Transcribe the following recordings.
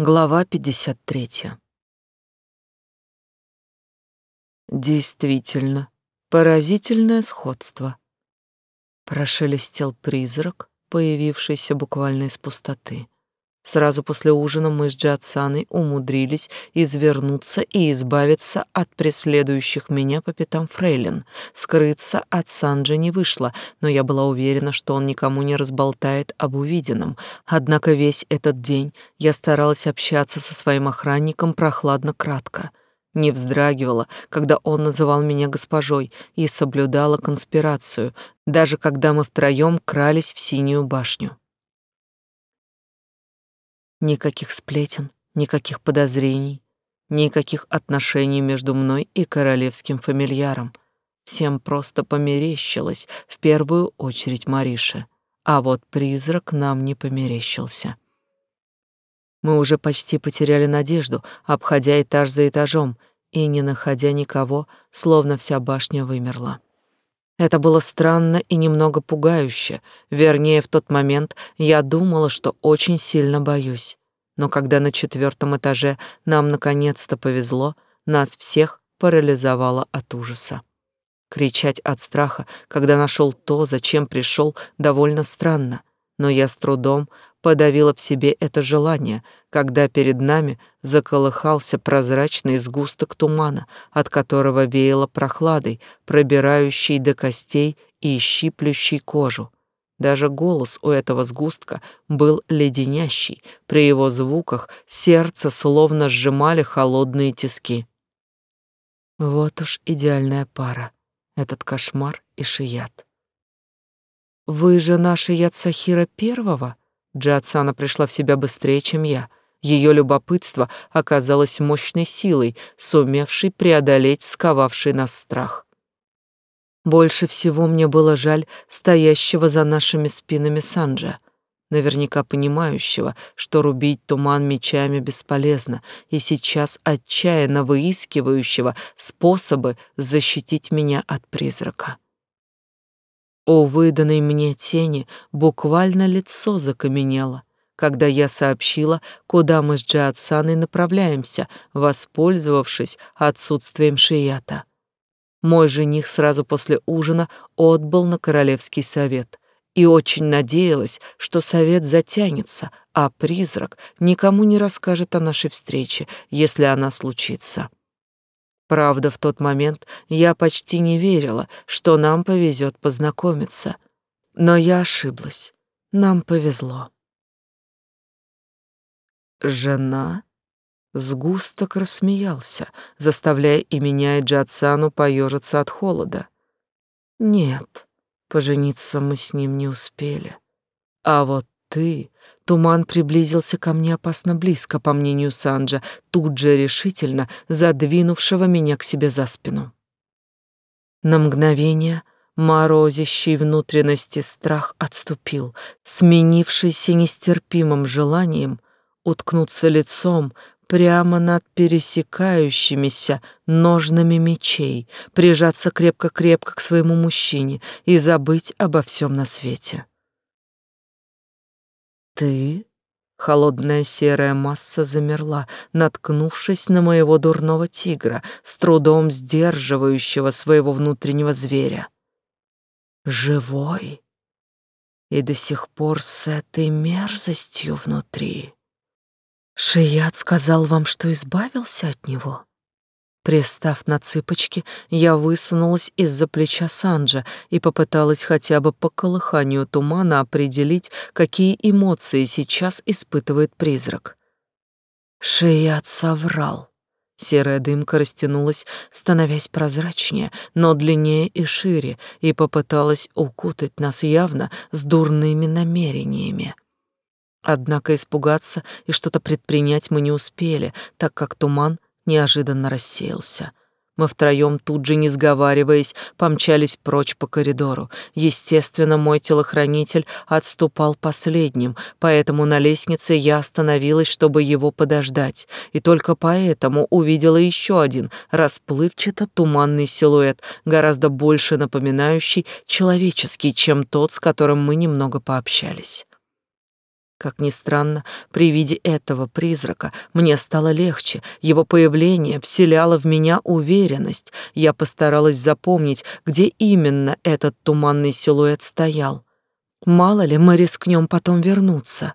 Глава 53. Действительно, поразительное сходство. Прошелестел призрак, появившийся буквально из пустоты. Сразу после ужина мы с Джатсаной умудрились извернуться и избавиться от преследующих меня по пятам фрейлин. Скрыться от Санджи не вышло, но я была уверена, что он никому не разболтает об увиденном. Однако весь этот день я старалась общаться со своим охранником прохладно-кратко. Не вздрагивала, когда он называл меня госпожой, и соблюдала конспирацию, даже когда мы втроем крались в синюю башню. Никаких сплетен, никаких подозрений, никаких отношений между мной и королевским фамильяром. Всем просто померещилось, в первую очередь Марише. А вот призрак нам не померещился. Мы уже почти потеряли надежду, обходя этаж за этажом и не находя никого, словно вся башня вымерла. Это было странно и немного пугающе. Вернее, в тот момент я думала, что очень сильно боюсь. Но когда на четвертом этаже нам наконец-то повезло, нас всех парализовало от ужаса. Кричать от страха, когда нашел то, зачем пришел, довольно странно, но я с трудом подавила в себе это желание, когда перед нами заколыхался прозрачный сгусток тумана, от которого веяло прохладой, пробирающей до костей и щиплющей кожу. Даже голос у этого сгустка был леденящий, при его звуках сердце словно сжимали холодные тиски. Вот уж идеальная пара, этот кошмар и Шият. «Вы же наша Яцахира первого?» Джиатсана пришла в себя быстрее, чем я. Ее любопытство оказалось мощной силой, сумевшей преодолеть сковавший нас страх. Больше всего мне было жаль стоящего за нашими спинами Санджа, наверняка понимающего, что рубить туман мечами бесполезно, и сейчас отчаянно выискивающего способы защитить меня от призрака. У выданной мне тени буквально лицо закаменело, когда я сообщила, куда мы с Джиатсаной направляемся, воспользовавшись отсутствием Шията. Мой жених сразу после ужина отбыл на королевский совет и очень надеялась, что совет затянется, а призрак никому не расскажет о нашей встрече, если она случится. Правда, в тот момент я почти не верила, что нам повезет познакомиться. Но я ошиблась. Нам повезло. Жена? Сгусток рассмеялся, заставляя и меня, и Джатсану поежиться от холода. Нет, пожениться мы с ним не успели. А вот ты Туман приблизился ко мне опасно близко, по мнению Санджа, тут же решительно задвинувшего меня к себе за спину. На мгновение морозящий внутренности страх отступил, сменившийся нестерпимым желанием уткнуться лицом прямо над пересекающимися ножными мечей, прижаться крепко-крепко к своему мужчине и забыть обо всем на свете. «Ты?» Холодная серая масса замерла, наткнувшись на моего дурного тигра, с трудом сдерживающего своего внутреннего зверя. «Живой?» И до сих пор с этой мерзостью внутри. Шият сказал вам, что избавился от него?» Пристав на цыпочки, я высунулась из-за плеча Санджа и попыталась хотя бы по колыханию тумана определить, какие эмоции сейчас испытывает призрак. Шият соврал. Серая дымка растянулась, становясь прозрачнее, но длиннее и шире, и попыталась укутать нас явно с дурными намерениями. Однако испугаться и что-то предпринять мы не успели, так как туман неожиданно рассеялся. Мы втроем тут же, не сговариваясь, помчались прочь по коридору. Естественно, мой телохранитель отступал последним, поэтому на лестнице я остановилась, чтобы его подождать, и только поэтому увидела еще один расплывчато-туманный силуэт, гораздо больше напоминающий человеческий, чем тот, с которым мы немного пообщались. Как ни странно, при виде этого призрака мне стало легче. Его появление вселяло в меня уверенность. Я постаралась запомнить, где именно этот туманный силуэт стоял. Мало ли, мы рискнем потом вернуться.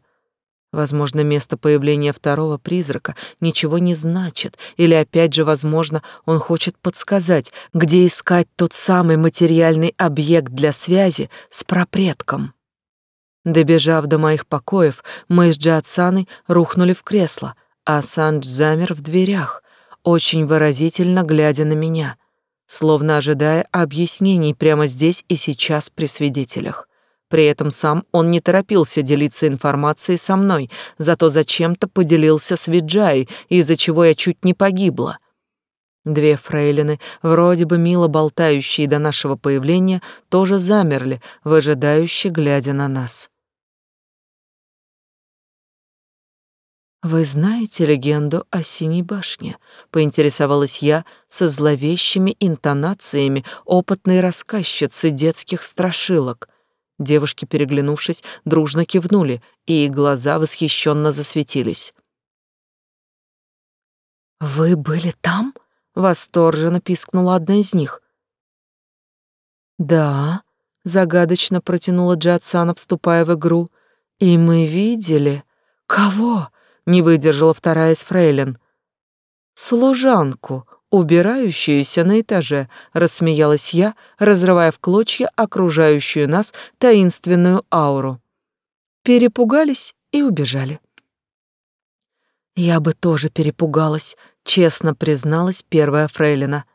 Возможно, место появления второго призрака ничего не значит, или опять же, возможно, он хочет подсказать, где искать тот самый материальный объект для связи с пропредком. Добежав до моих покоев, мы с Джиатсаной рухнули в кресло, а Сандж замер в дверях, очень выразительно глядя на меня, словно ожидая объяснений прямо здесь и сейчас при свидетелях. При этом сам он не торопился делиться информацией со мной, зато зачем-то поделился с Виджай, из-за чего я чуть не погибла. Две фрейлины, вроде бы мило болтающие до нашего появления, тоже замерли, выжидающе глядя на нас. «Вы знаете легенду о Синей башне?» — поинтересовалась я со зловещими интонациями опытной рассказчицы детских страшилок. Девушки, переглянувшись, дружно кивнули, и глаза восхищенно засветились. «Вы были там?» — восторженно пискнула одна из них. «Да», — загадочно протянула Джатсана, вступая в игру. «И мы видели...» «Кого?» Не выдержала вторая из фрейлин. Служанку, убирающуюся на этаже, рассмеялась я, разрывая в клочья окружающую нас таинственную ауру. Перепугались и убежали. Я бы тоже перепугалась, честно призналась первая фрейлина.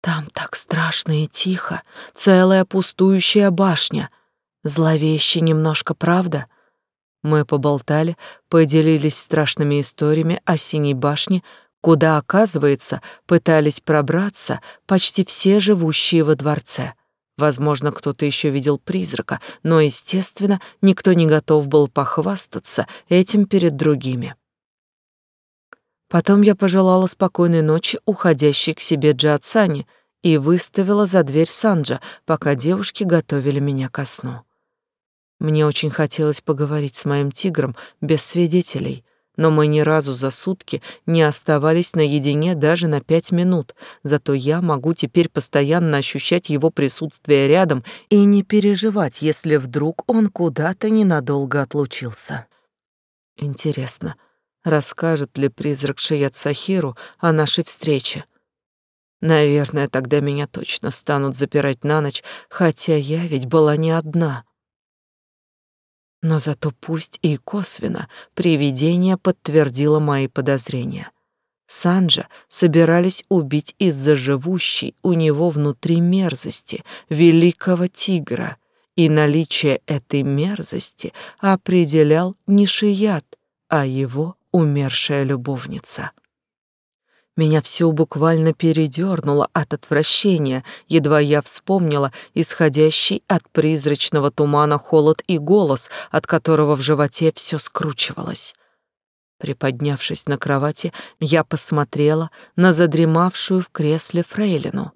Там так страшно и тихо, целая пустующая башня. Зловеще немножко, правда? — мы поболтали, поделились страшными историями о Синей башне, куда, оказывается, пытались пробраться почти все живущие во дворце. Возможно, кто-то еще видел призрака, но, естественно, никто не готов был похвастаться этим перед другими. Потом я пожелала спокойной ночи уходящей к себе Джиатсани и выставила за дверь Санджа, пока девушки готовили меня ко сну. Мне очень хотелось поговорить с моим тигром без свидетелей, но мы ни разу за сутки не оставались наедине даже на пять минут, зато я могу теперь постоянно ощущать его присутствие рядом и не переживать, если вдруг он куда-то ненадолго отлучился. Интересно, расскажет ли призрак Шият Сахиру о нашей встрече? Наверное, тогда меня точно станут запирать на ночь, хотя я ведь была не одна. Но зато пусть и косвенно привидение подтвердило мои подозрения. Санджа собирались убить из-за живущей у него внутри мерзости великого тигра, и наличие этой мерзости определял не Шият, а его умершая любовница. Меня все буквально передернуло от отвращения, едва я вспомнила исходящий от призрачного тумана холод и голос, от которого в животе все скручивалось. Приподнявшись на кровати, я посмотрела на задремавшую в кресле фрейлину.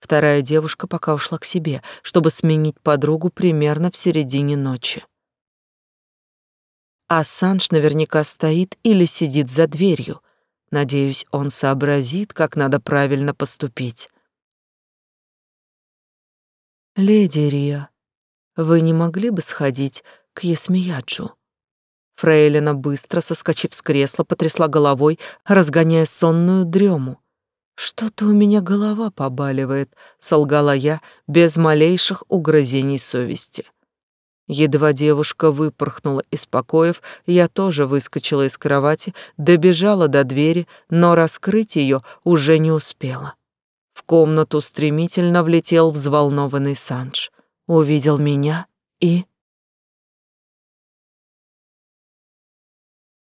Вторая девушка пока ушла к себе, чтобы сменить подругу примерно в середине ночи. А Санж наверняка стоит или сидит за дверью, Надеюсь, он сообразит, как надо правильно поступить. Леди Рия, вы не могли бы сходить к Есмияджу? Фрейлина, быстро соскочив с кресла, потрясла головой, разгоняя сонную дрему. «Что-то у меня голова побаливает», — солгала я без малейших угрызений совести. Едва девушка выпорхнула из покоев, я тоже выскочила из кровати, добежала до двери, но раскрыть ее уже не успела. В комнату стремительно влетел взволнованный Санж, увидел меня и